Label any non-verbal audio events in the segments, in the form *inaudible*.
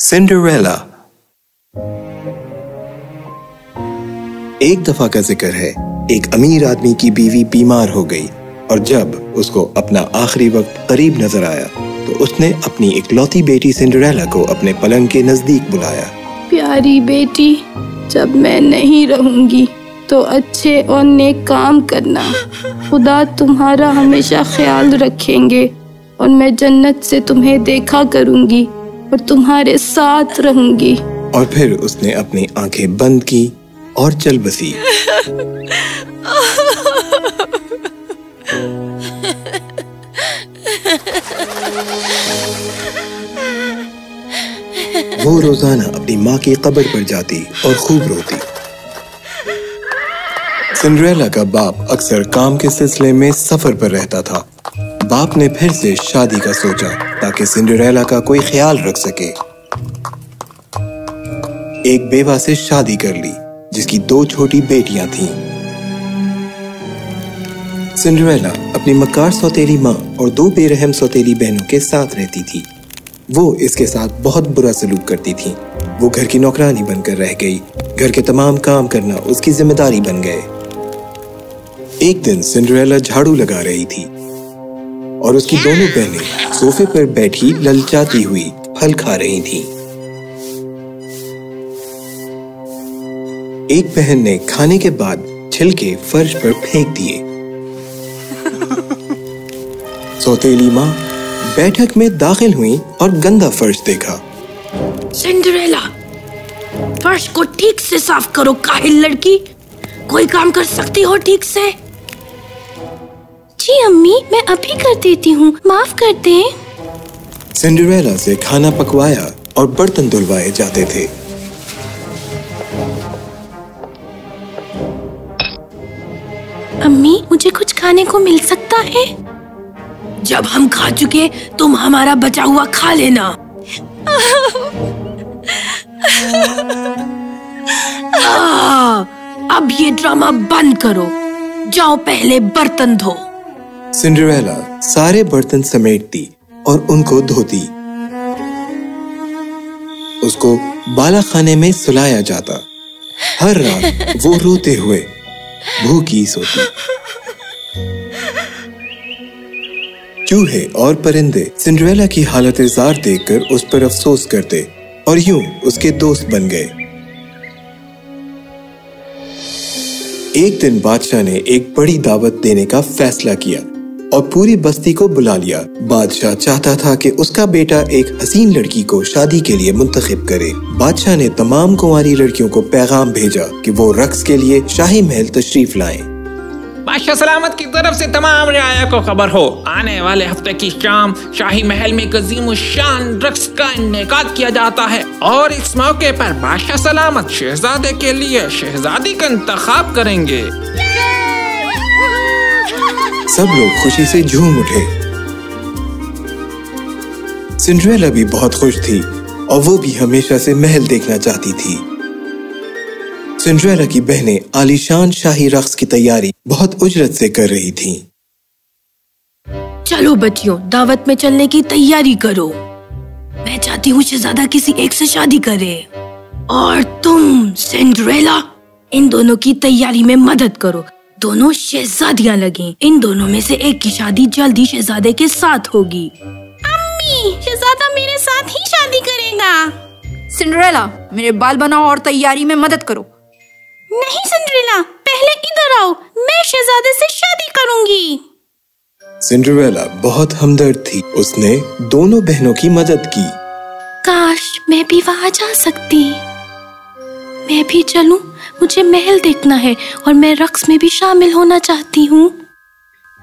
Cinderella एक दफ़ा का ज़िक्र है, एक अमीर आदमी की बीवी बीमार हो गई और जब उसको अपना आखिरी वक्त करीब नज़र आया तो उसने अपनी इकलौती बेटी सिंड्रेला को अपने पलंग के नज़दीक बुलाया। प्यारी बेटी, जब मैं नहीं रहूँगी तो अच्छे और नेक काम करना। खुदा तुम्हारा हमेशा ख्याल रखेंगे और मैं जन्नत से तुम्हें देखा करूँगी। और तुम्हारे साथ रहूँगी। और फिर उसने अपनी आँखें बंद की और चल बसी। वो रोज़ाना अपनी माँ की कब्र पर जाती और खूब रोती। सिंड्रेला का बाप अक्सर काम के सिलसिले में सफ़र पर रहता था। बाप ने फिर से शादी का सोचा, ताकि सिंड्रेला का कोई ख्याल रख सके। एक बेवा से शादी कर ली, जिसकी दो छोटी बेटियाँ थीं। सिंड्रेला अपनी मकार सौतेली माँ और दो बेरहम सौतेली बहनों के साथ रहती थी। वो इसके साथ बहुत बुरा सलूक करती थी। वो घर की नौकरानी बनकर रह गई। घर के तमाम काम करना उसकी ज़िम्मेदारी बन गए। एक दिन सिंड्रेला झाड़ू लगा रही थी। और उसकी दोनों बहनें सोफे पर बैठी ललचाती हुई फल खा रही थीं। एक बहन ने खाने के बाद छिलके फर्श पर फेंक दिए। *laughs* सौतेली माँ बैठक में दाखिल हुई और गंदा फर्श देखा। सिंड्रेला, फर्श को ठीक से साफ़ करो, काहिल लड़की। कोई काम कर सकती हो ठीक से? जी अम्मी मैं अभी कर देती हूँ। माफ़ कर दे। सिंड्रेला से खाना पकवाया और बर्तन धुलवाए जाते थे। अम्मी मुझे कुछ खाने को मिल सकता है? जब हम खा चुके तुम हमारा बचा हुआ खा लेना। आ, अब ये ड्रामा बंद करो। जाओ पहले बर्तन धो। सिंड्रेला सारे बर्तन समेटती और उनको धोती। उसको बाला खाने में सुलाया जाता। हर रात वो रोते हुए भूखी सोती। चूहे और परिंदे सिंड्रेला की हालत जार देखकर उस पर अफसोस करते और यूँ उसके दोस्त बन गए। एक दिन बादशाह ने एक बड़ी दावत देने का फैसला किया। और पूरी बस्ती को बुला लिया। बादशाह चाहता था कि उसका बेटा एक हसीन लड़की को शादी के लिए मुंतखब करे। बादशाह ने तमाम कुंवारी लड़कियों को पैगाम भेजा कि वो रक्स के लिए शाही महल तशरीफ़ लाएँ। बादशाह सलामत की तरफ़ से तमाम रियाया को खबर हो। आने वाले हफ़्ते की शाम शाही महल में अजीम शान रक्स का इनका किया जाता है। और इस मौके पर बादशाह सलामत शहजादे के लिए शहजादी का इंतखाब करेंगे। सब लोग खुशी से झूम उठे। सिंड्रेला भी बहुत खुश थी और वो भी हमेशा से महल देखना चाहती थी। सिंड्रेला की बहनें आलीशान शाही रक्स की तैयारी बहुत उजरत से कर रही थीं। चलो बच्चियों, दावत में चलने की तैयारी करो। मैं चाहती हूँ शहजादा किसी एक से शादी करे। और तुम, सिंड्रेला, इन दोनों की तैयारी में मदद करो। दोनों शहजादियाँ लगे। इन दोनों में से एक की शादी जल्दी शहजादे के साथ होगी। अम्मी शहजादा मेरे साथ ही शादी करेगा। सिंड्रेला मेरे बाल बनाओ और तैयारी में मदद करो। नहीं सिंड्रेला पहले इधर आओ मैं शहजादे से शादी करूँगी। सिंड्रेला बहुत हमदर्द थी। उसने दोनों बहनों की मदद की। काश मैं भी वहाँ जा सकती। मैं भी चलूँ। मुझे महल देखना है और मैं रक्स में भी शामिल होना चाहती हूँ।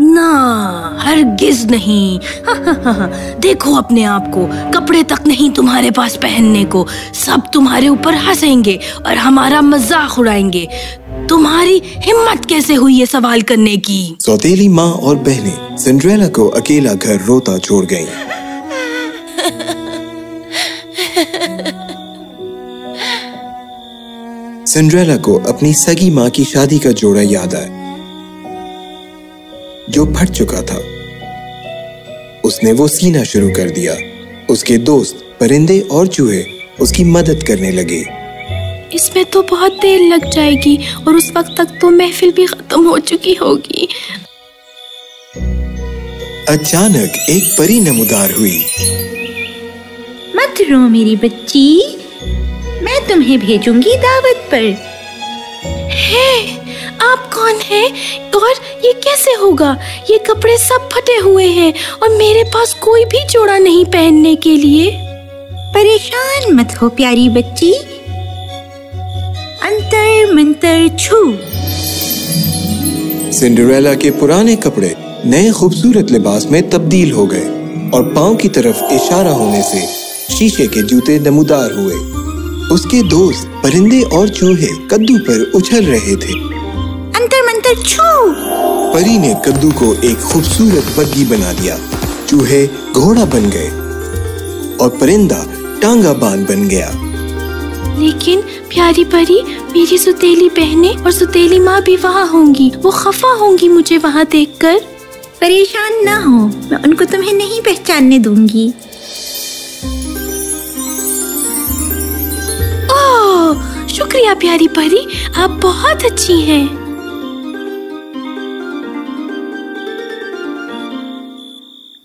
ना हरगिज नहीं। हा, हा, हा, देखो अपने आप को कपड़े तक नहीं तुम्हारे पास पहनने को। सब तुम्हारे ऊपर हंसेंगे और हमारा मज़ाक उड़ाएँगे। तुम्हारी हिम्मत कैसे हुई ये सवाल करने की? सौतेली माँ और बहनें सिंड्रेला को अकेला घर रोता छोड़ गईं। *laughs* सिंड्रेला को अपनी सगी माँ की शादी का जोड़ा याद आया जो फट चुका था। उसने वो सीना शुरू कर दिया। उसके दोस्त परिंदे और चूहे उसकी मदद करने लगे। इसमें तो बहुत देर लग जाएगी और उस वक्त तक तो महफिल भी खत्म हो चुकी होगी। अचानक एक परी नमूदार हुई। मत रो मेरी बच्ची। मैं तुम्हें भेजूँगी दावत पर। है? आप कौन हैं? और ये कैसे होगा? ये कपड़े सब फटे हुए हैं और मेरे पास कोई भी जोड़ा नहीं पहनने के लिए। परेशान मत हो प्यारी बच्ची। अंतर मंतर छू। सिंड्रेला के पुराने कपड़े नए खूबसूरत लिबास में तब्दील हो गए और पाँव की तरफ़ इशारा होने से शीशे के जूते नमूदार हुए। उसके दोस्त परिंदे और चूहे कद्दू पर उछल रहे थे। अंतर मंतर छू। परी ने कद्दू को एक खूबसूरत बग्गी बना दिया। चूहे घोड़ा बन गए और परिंदा टांगा बान बन गया। लेकिन प्यारी परी मेरी सुतेली बहने और सुतेली माँ भी वहाँ होंगी। वो खफा होंगी मुझे वहाँ देखकर। परेशान ना हो मैं उनको तुम्हें नहीं पहचानने दूँगी। शुक्रिया प्यारी परी आप बहुत अच्छी हैं।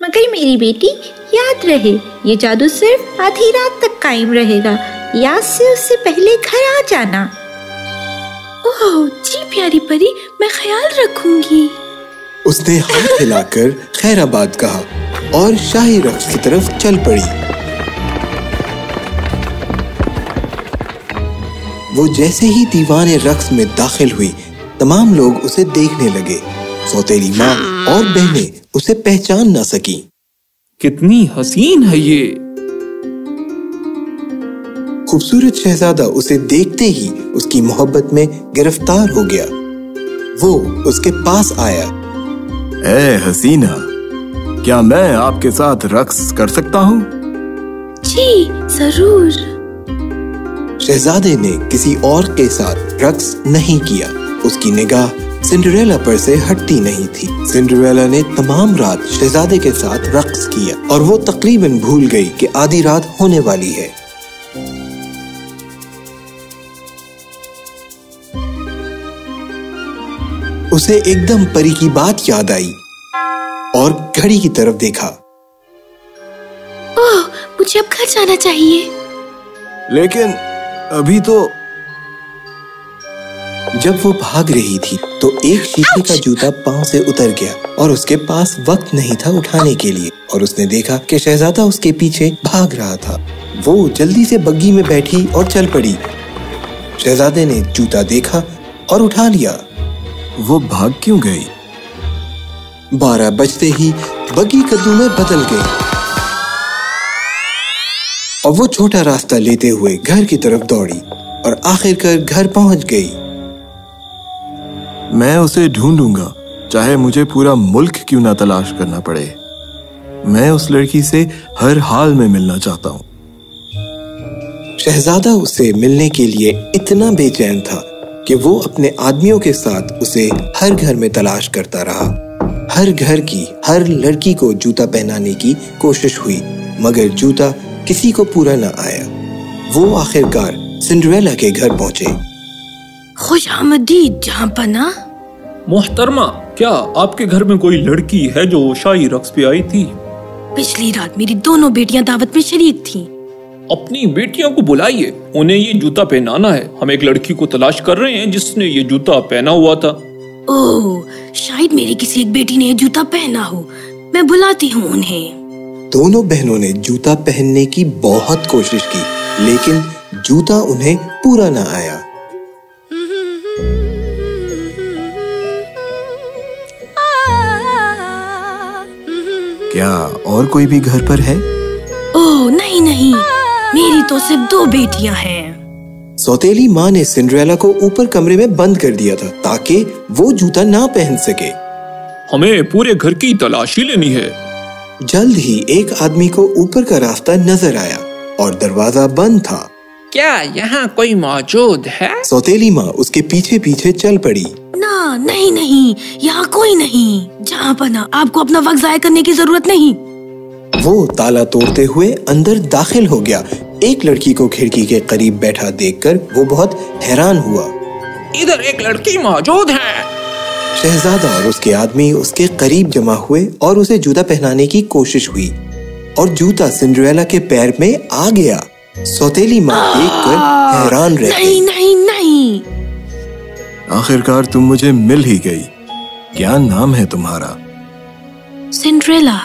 मगर मेरी बेटी याद रहे ये जादू सिर्फ़ आधी रात तक कायम रहेगा। याद से उससे पहले घर आ जाना। ओह जी प्यारी परी मैं ख्याल रखूँगी। उसने हाथ हिलाकर खैराबाद कहा और शाही रक्स की तरफ़ चल पड़ी। वो जैसे ही दीवाने रक्स में दाखिल हुई तमाम लोग उसे देखने लगे। सौतेली माँ और बहनें उसे पहचान न सकी। कितनी हसीन है ये। खूबसूरत शहजादा उसे देखते ही उसकी मोहब्बत में गिरफ़्तार हो गया। वो उसके पास आया। ए हसीना क्या मैं आपके साथ रक्स कर सकता हूँ? जी ज़रूर। शहजादे ने किसी और के साथ रक्स नहीं किया। उसकी निगाह सिंड्रेला पर से हटती नहीं थी। सिंड्रेला ने तमाम रात शहजादे के साथ रक्स किया और वो तकरीबन भूल गई कि आधी रात होने वाली है। उसे एकदम परी की बात याद आई और घड़ी की तरफ़ देखा। ओह मुझे अब घर जाना चाहिए। लेकिन अभी तो जब वो भाग रही थी तो एक शीशे का जूता पाँव से उतर गया और उसके पास वक्त नहीं था उठाने के लिए। और उसने देखा कि शहजादा उसके पीछे भाग रहा था। वो जल्दी से बग्गी में बैठी और चल पड़ी। शहजादे ने जूता देखा और उठा लिया। वो भाग क्यों गई? बारह बजते ही बग्गी कद्दू में बदल गई। और वो छोटा रास्ता लेते हुए घर की तरफ़ दौड़ी और आखिरकार घर पहुँच गई। मैं उसे ढूंढूँगा चाहे मुझे पूरा मुल्क क्यों ना तलाश करना पड़े। मैं उस लड़की से हर हाल में मिलना चाहता हूँ। शहजादा उससे मिलने के लिए इतना बेचैन था कि वो अपने आदमियों के साथ उसे हर घर में तलाश करता रहा। हर घर की हर लड़की को जूता पहनाने की कोशिश हुई मगर जूता किसी को पूरा न आया। वो आखिरकार सिंड्रेला के घर पहुँचे। खुश आमदीद जहाँ पना। मोहतरमा क्या आपके घर में कोई लड़की है जो शाही रक्स पे आई थी? पिछली रात मेरी दोनों बेटियाँ दावत में शरीक थीं। अपनी बेटियों को बुलाइए उन्हें ये जूता पहनाना है। हम एक लड़की को तलाश कर रहे हैं जिसने ये जूता पहना हुआ था। ओह शायद मेरी किसी एक बेटी ने ये जूता पहना हो। मैं बुलाती हूँ उन्हें। दोनों बहनों ने जूता पहनने की बहुत कोशिश की लेकिन जूता उन्हें पूरा न आया। क्या और कोई भी घर पर है? ओह नहीं नहीं। मेरी तो सिर्फ़ दो बेटियाँ हैं। सौतेली माँ ने सिंड्रेला को ऊपर कमरे में बंद कर दिया था ताकि वो जूता ना पहन सके। हमें पूरे घर की तलाशी लेनी है। जल्द ही एक आदमी को ऊपर का रास्ता नज़र आया और दरवाज़ा बंद था। क्या यहाँ कोई मौजूद है? सौतेली माँ उसके पीछे पीछे चल पड़ी। ना नहीं नहीं यहाँ कोई नहीं। जहाँ पना आपको अपना वक्त जाया करने की ज़रूरत नहीं। वो ताला तोड़ते हुए अंदर दाखिल हो गया। एक लड़की को खिड़की के करीब बैठा देखकर वो बहुत हैरान हुआ। इधर एक लड़की मौजूद है। शहजादा और उसके आदमी उसके करीब जमा हुए और उसे जूता पहनाने की कोशिश हुई और जूता सिंड्रेला के पैर में आ गया। सौतेली माँ देखकर हैरान रह नहीं गई नहीं नहीं। आखिरकार तुम मुझे मिल ही गई। क्या नाम है तुम्हारा। सिंड्रेला।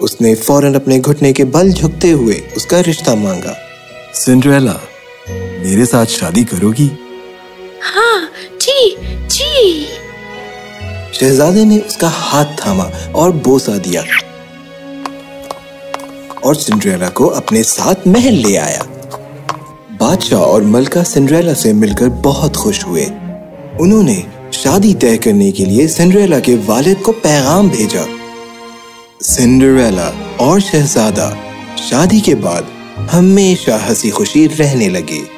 उसने फ़ौरन अपने घुटने के बल झुकते हुए उसका रिश्ता मांगा। सिंड्रेला मेरे साथ शादी करोगी? हाँ शहजादे ने उसका हाथ थामा और बोसा दिया और सिंड्रेला को अपने साथ महल ले आया। बादशाह और मलका सिंड्रेला से मिलकर बहुत खुश हुए। उन्होंने शादी तय करने के लिए सिंड्रेला के वालिद को पैगाम भेजा। सिंड्रेला और शहजादा शादी के बाद हमेशा हँसी खुशी रहने लगे।